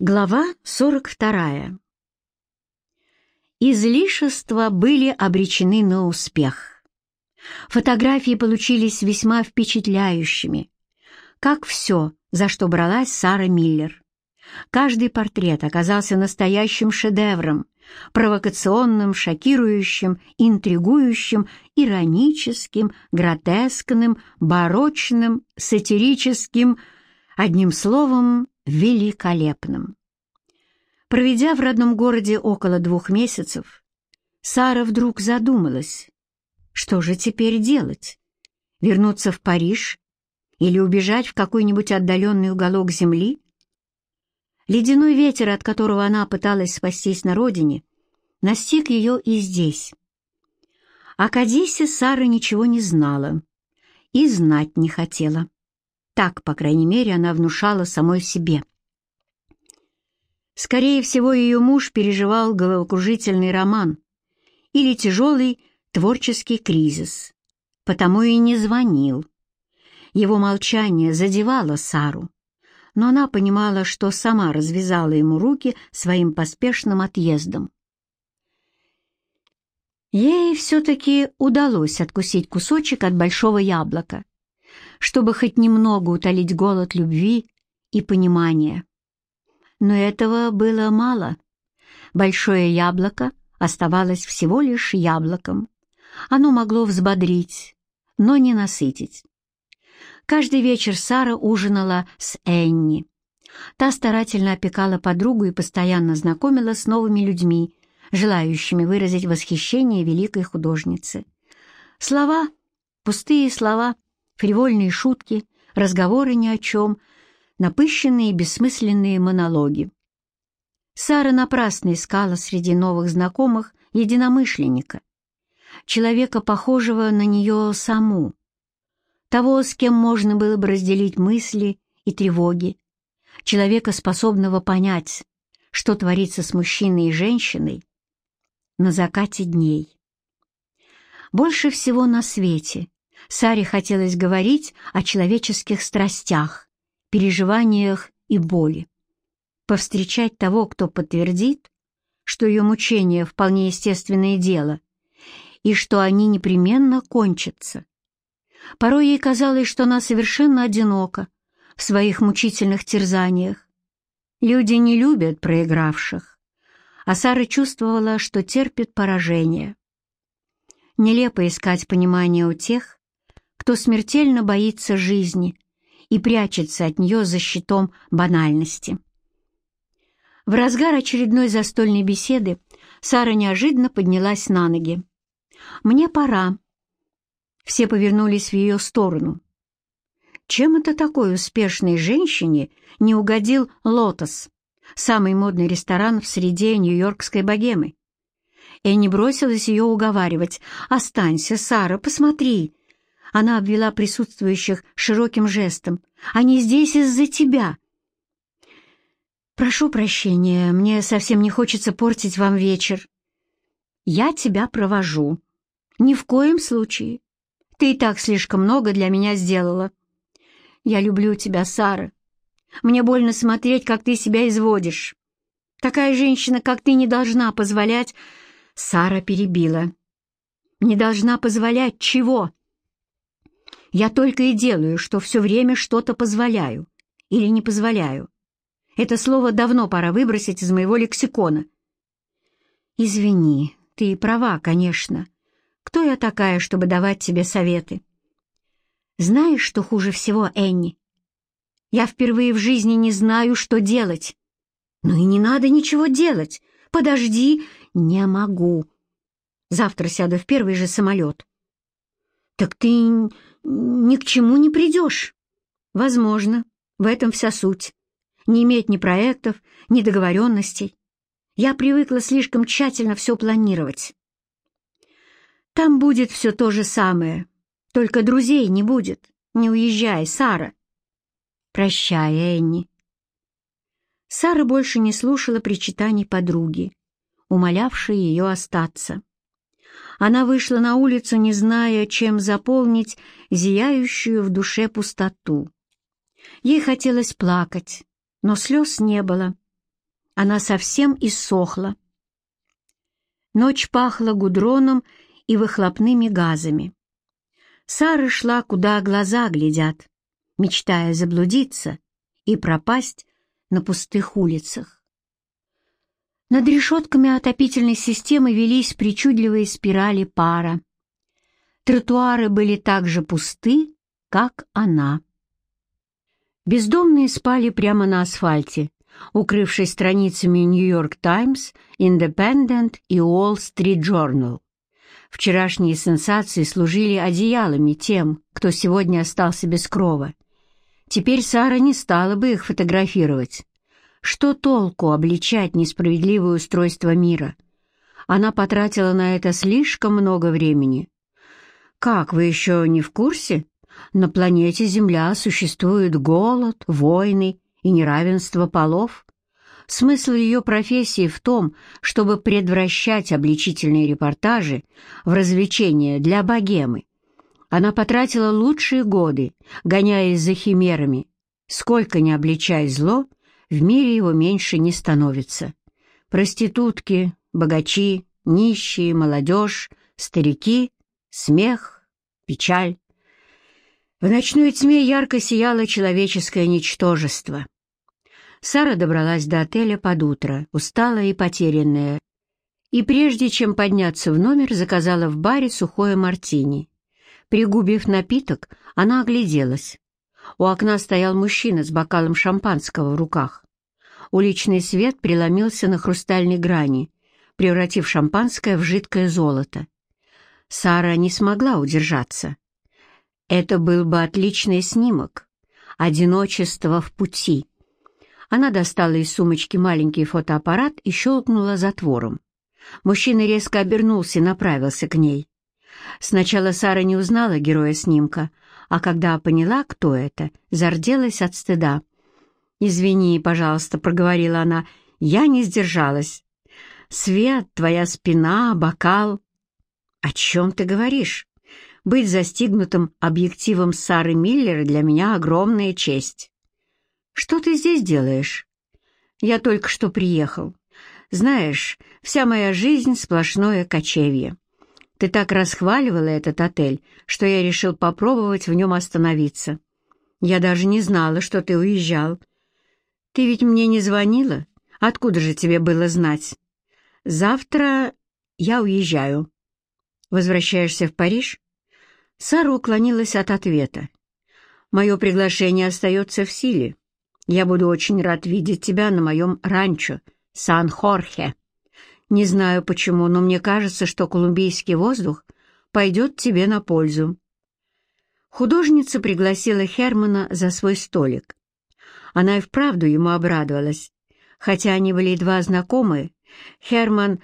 Глава 42. Излишества были обречены на успех. Фотографии получились весьма впечатляющими, как все, за что бралась Сара Миллер. Каждый портрет оказался настоящим шедевром, провокационным, шокирующим, интригующим, ироническим, гротескным, барочным, сатирическим, одним словом, великолепным. Проведя в родном городе около двух месяцев, Сара вдруг задумалась, что же теперь делать? Вернуться в Париж или убежать в какой-нибудь отдаленный уголок земли? Ледяной ветер, от которого она пыталась спастись на родине, настиг ее и здесь. О Кадисе Сара ничего не знала и знать не хотела. Так, по крайней мере, она внушала самой себе. Скорее всего, ее муж переживал головокружительный роман или тяжелый творческий кризис, потому и не звонил. Его молчание задевало Сару, но она понимала, что сама развязала ему руки своим поспешным отъездом. Ей все-таки удалось откусить кусочек от большого яблока, чтобы хоть немного утолить голод любви и понимания. Но этого было мало. Большое яблоко оставалось всего лишь яблоком. Оно могло взбодрить, но не насытить. Каждый вечер Сара ужинала с Энни. Та старательно опекала подругу и постоянно знакомила с новыми людьми, желающими выразить восхищение великой художницы. Слова, пустые слова — фривольные шутки, разговоры ни о чем, напыщенные бессмысленные монологи. Сара напрасно искала среди новых знакомых единомышленника, человека, похожего на нее саму, того, с кем можно было бы разделить мысли и тревоги, человека, способного понять, что творится с мужчиной и женщиной на закате дней. Больше всего на свете Саре хотелось говорить о человеческих страстях, переживаниях и боли. Повстречать того, кто подтвердит, что ее мучения вполне естественное дело, и что они непременно кончатся. Порой ей казалось, что она совершенно одинока в своих мучительных терзаниях. Люди не любят проигравших, а Сара чувствовала, что терпит поражение. Нелепо искать понимание у тех, кто смертельно боится жизни и прячется от нее за щитом банальности. В разгар очередной застольной беседы Сара неожиданно поднялась на ноги. «Мне пора». Все повернулись в ее сторону. Чем это такой успешной женщине не угодил «Лотос», самый модный ресторан в среде нью-йоркской богемы? Энни бросилась ее уговаривать. «Останься, Сара, посмотри, она обвела присутствующих широким жестом. «Они здесь из-за тебя!» «Прошу прощения, мне совсем не хочется портить вам вечер. Я тебя провожу. Ни в коем случае. Ты и так слишком много для меня сделала. Я люблю тебя, Сара. Мне больно смотреть, как ты себя изводишь. Такая женщина, как ты, не должна позволять...» Сара перебила. «Не должна позволять чего?» Я только и делаю, что все время что-то позволяю или не позволяю. Это слово давно пора выбросить из моего лексикона. Извини, ты права, конечно. Кто я такая, чтобы давать тебе советы? Знаешь, что хуже всего, Энни? Я впервые в жизни не знаю, что делать. Ну и не надо ничего делать. Подожди, не могу. Завтра сяду в первый же самолет. Так ты ни к чему не придешь. Возможно, в этом вся суть. Не иметь ни проектов, ни договоренностей. Я привыкла слишком тщательно все планировать. Там будет все то же самое, только друзей не будет. Не уезжай, Сара. Прощай, Энни. Сара больше не слушала причитаний подруги, умолявшей ее остаться. Она вышла на улицу, не зная, чем заполнить зияющую в душе пустоту. Ей хотелось плакать, но слез не было. она совсем иссохла. Ночь пахла гудроном и выхлопными газами. Сара шла, куда глаза глядят, мечтая заблудиться и пропасть на пустых улицах. Над решетками отопительной системы велись причудливые спирали пара. Тротуары были так же пусты, как она. Бездомные спали прямо на асфальте, укрывшись страницами «Нью-Йорк Таймс», «Индепендент» и «Уолл-Стрит Джорнал». Вчерашние сенсации служили одеялами тем, кто сегодня остался без крова. Теперь Сара не стала бы их фотографировать. Что толку обличать несправедливое устройство мира? Она потратила на это слишком много времени. Как, вы еще не в курсе? На планете Земля существует голод, войны и неравенство полов. Смысл ее профессии в том, чтобы предвращать обличительные репортажи в развлечения для богемы. Она потратила лучшие годы, гоняясь за химерами. Сколько ни обличай зло, в мире его меньше не становится. Проститутки, богачи, нищие, молодежь, старики, смех, печаль. В ночной тьме ярко сияло человеческое ничтожество. Сара добралась до отеля под утро, усталая и потерянная, и прежде чем подняться в номер, заказала в баре сухое мартини. Пригубив напиток, она огляделась. У окна стоял мужчина с бокалом шампанского в руках. Уличный свет преломился на хрустальной грани, превратив шампанское в жидкое золото. Сара не смогла удержаться. Это был бы отличный снимок. Одиночество в пути. Она достала из сумочки маленький фотоаппарат и щелкнула затвором. Мужчина резко обернулся и направился к ней. Сначала Сара не узнала героя снимка, а когда поняла, кто это, зарделась от стыда. «Извини, пожалуйста», — проговорила она, — «я не сдержалась. Свет, твоя спина, бокал». «О чем ты говоришь?» Быть застигнутым объективом Сары Миллера для меня огромная честь. Что ты здесь делаешь? Я только что приехал. Знаешь, вся моя жизнь — сплошное кочевье. Ты так расхваливала этот отель, что я решил попробовать в нем остановиться. Я даже не знала, что ты уезжал. Ты ведь мне не звонила? Откуда же тебе было знать? Завтра я уезжаю. Возвращаешься в Париж? Сара уклонилась от ответа. «Мое приглашение остается в силе. Я буду очень рад видеть тебя на моем ранчо, Сан-Хорхе. Не знаю почему, но мне кажется, что колумбийский воздух пойдет тебе на пользу». Художница пригласила Хермана за свой столик. Она и вправду ему обрадовалась. Хотя они были едва знакомы, Херман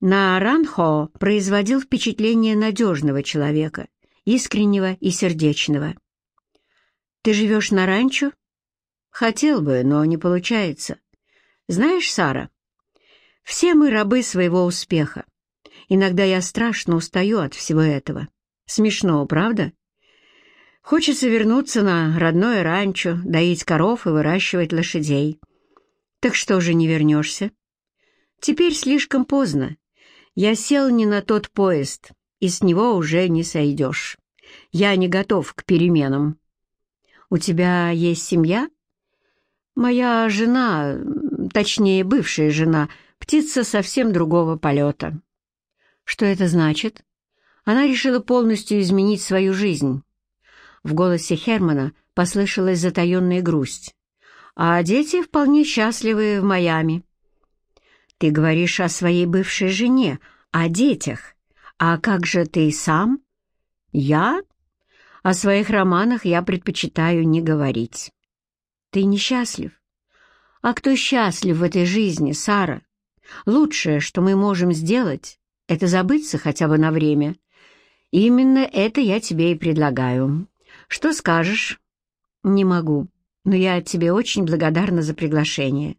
на Ранхо производил впечатление надежного человека, искреннего и сердечного. «Ты живешь на ранчо?» «Хотел бы, но не получается. Знаешь, Сара, все мы рабы своего успеха. Иногда я страшно устаю от всего этого. Смешно, правда? Хочется вернуться на родное ранчо, доить коров и выращивать лошадей. Так что же не вернешься? Теперь слишком поздно. Я сел не на тот поезд, и с него уже не сойдешь. Я не готов к переменам. У тебя есть семья? Моя жена, точнее, бывшая жена, птица совсем другого полета. Что это значит? Она решила полностью изменить свою жизнь. В голосе Хермана послышалась затаенная грусть. А дети вполне счастливы в Майами. Ты говоришь о своей бывшей жене, о детях. «А как же ты сам?» «Я?» «О своих романах я предпочитаю не говорить». «Ты несчастлив?» «А кто счастлив в этой жизни, Сара? Лучшее, что мы можем сделать, это забыться хотя бы на время. Именно это я тебе и предлагаю. Что скажешь?» «Не могу, но я тебе очень благодарна за приглашение».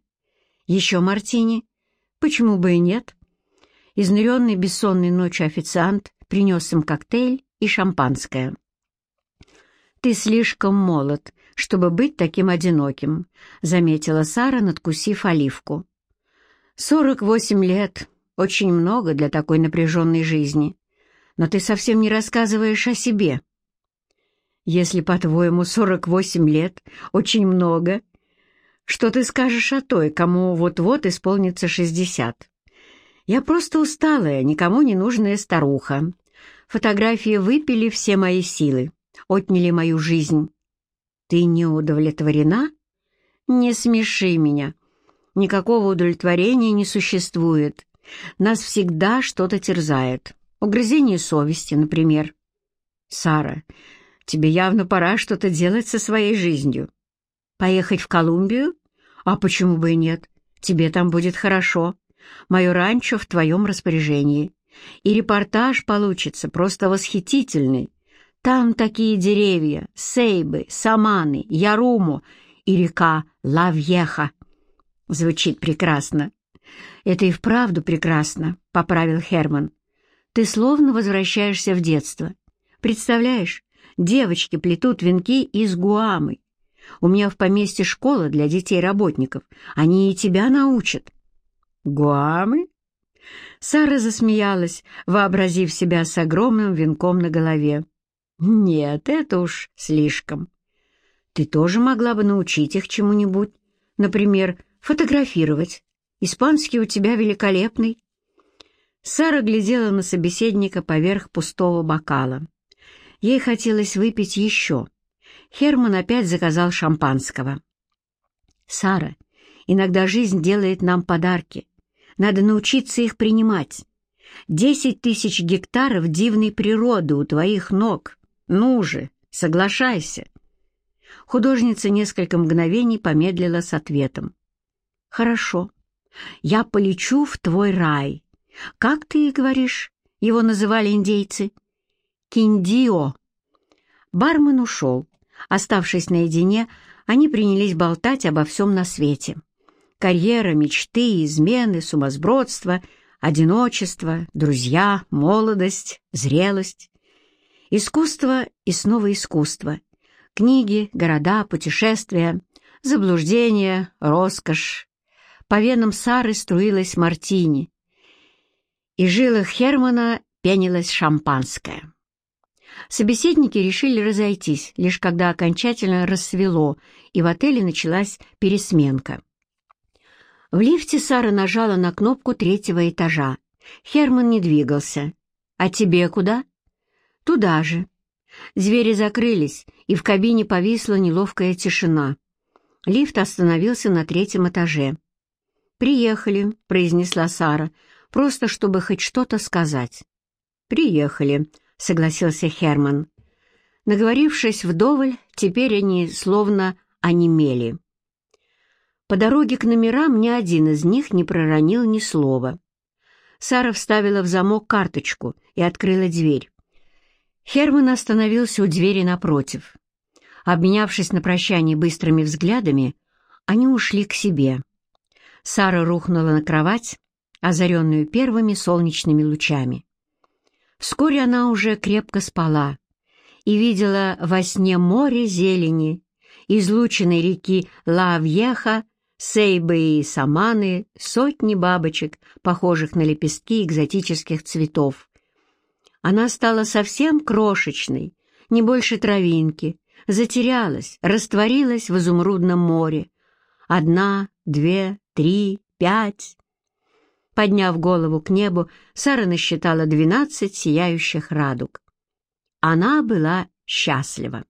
«Еще мартини?» «Почему бы и нет?» Изнуренный бессонной ночью официант принес им коктейль и шампанское. «Ты слишком молод, чтобы быть таким одиноким», — заметила Сара, надкусив оливку. «Сорок восемь лет. Очень много для такой напряженной жизни. Но ты совсем не рассказываешь о себе». «Если, по-твоему, сорок восемь лет — очень много, что ты скажешь о той, кому вот-вот исполнится шестьдесят? Я просто усталая, никому не нужная старуха. Фотографии выпили все мои силы, отняли мою жизнь. Ты не удовлетворена? Не смеши меня. Никакого удовлетворения не существует. Нас всегда что-то терзает. Угрызение совести, например. Сара, тебе явно пора что-то делать со своей жизнью. Поехать в Колумбию? А почему бы и нет? Тебе там будет хорошо. Мое ранчо в твоем распоряжении. И репортаж получится просто восхитительный. Там такие деревья, сейбы, саманы, яруму и река Лавьеха. Звучит прекрасно. Это и вправду прекрасно, — поправил Херман. Ты словно возвращаешься в детство. Представляешь, девочки плетут венки из гуамы, у меня в поместье школа для детей-работников. Они и тебя научат». «Гуамы?» Сара засмеялась, вообразив себя с огромным венком на голове. «Нет, это уж слишком. Ты тоже могла бы научить их чему-нибудь. Например, фотографировать. Испанский у тебя великолепный». Сара глядела на собеседника поверх пустого бокала. Ей хотелось выпить еще. Херман опять заказал шампанского. «Сара, иногда жизнь делает нам подарки. Надо научиться их принимать. Десять тысяч гектаров дивной природы у твоих ног. Ну же, соглашайся». Художница несколько мгновений помедлила с ответом. «Хорошо, я полечу в твой рай. Как ты говоришь, его называли индейцы?» «Киндио». Бармен ушел. Оставшись наедине, они принялись болтать обо всем на свете. Карьера, мечты, измены, сумасбродство, одиночество, друзья, молодость, зрелость. Искусство и снова искусство. Книги, города, путешествия, заблуждения, роскошь. По венам Сары струилась мартини. И жилах Хермана пенилось шампанское. Собеседники решили разойтись, лишь когда окончательно рассвело, и в отеле началась пересменка. В лифте Сара нажала на кнопку третьего этажа. Херман не двигался. «А тебе куда?» «Туда же». Двери закрылись, и в кабине повисла неловкая тишина. Лифт остановился на третьем этаже. «Приехали», — произнесла Сара, просто чтобы хоть что-то сказать. «Приехали», — согласился Херман. Наговорившись вдоволь, теперь они словно онемели. По дороге к номерам ни один из них не проронил ни слова. Сара вставила в замок карточку и открыла дверь. Херман остановился у двери напротив. Обменявшись на прощание быстрыми взглядами, они ушли к себе. Сара рухнула на кровать, озаренную первыми солнечными лучами. Вскоре она уже крепко спала и видела во сне море зелени, излученной реки Лавьеха, сейбы и саманы, сотни бабочек, похожих на лепестки экзотических цветов. Она стала совсем крошечной, не больше травинки, затерялась, растворилась в изумрудном море. Одна, две, три, пять. Подняв голову к небу, Сара насчитала двенадцать сияющих радуг. Она была счастлива.